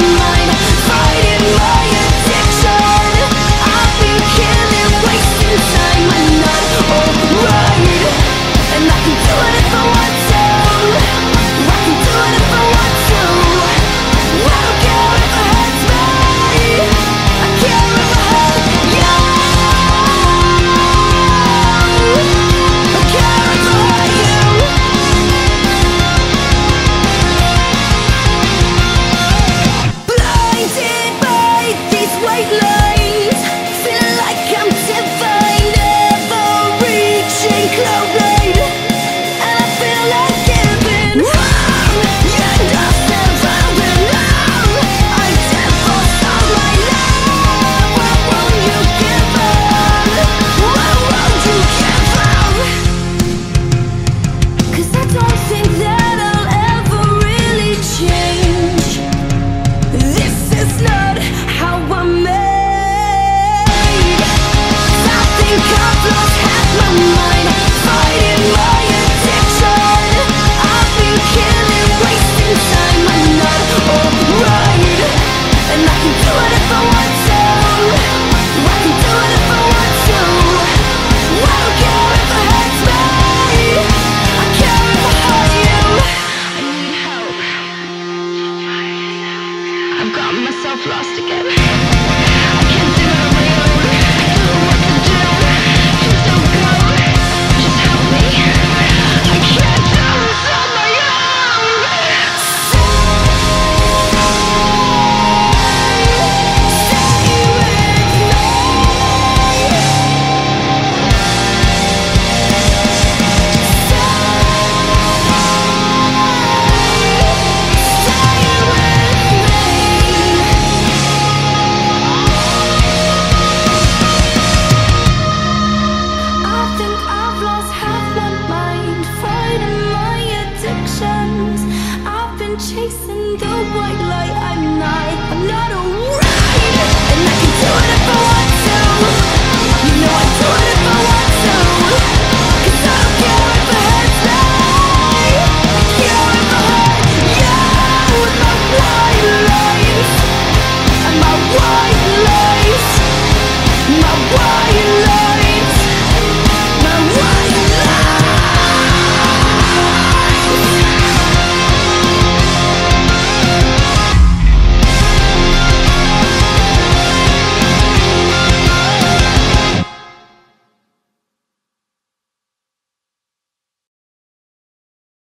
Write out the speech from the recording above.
my myself lost again. Chasing the white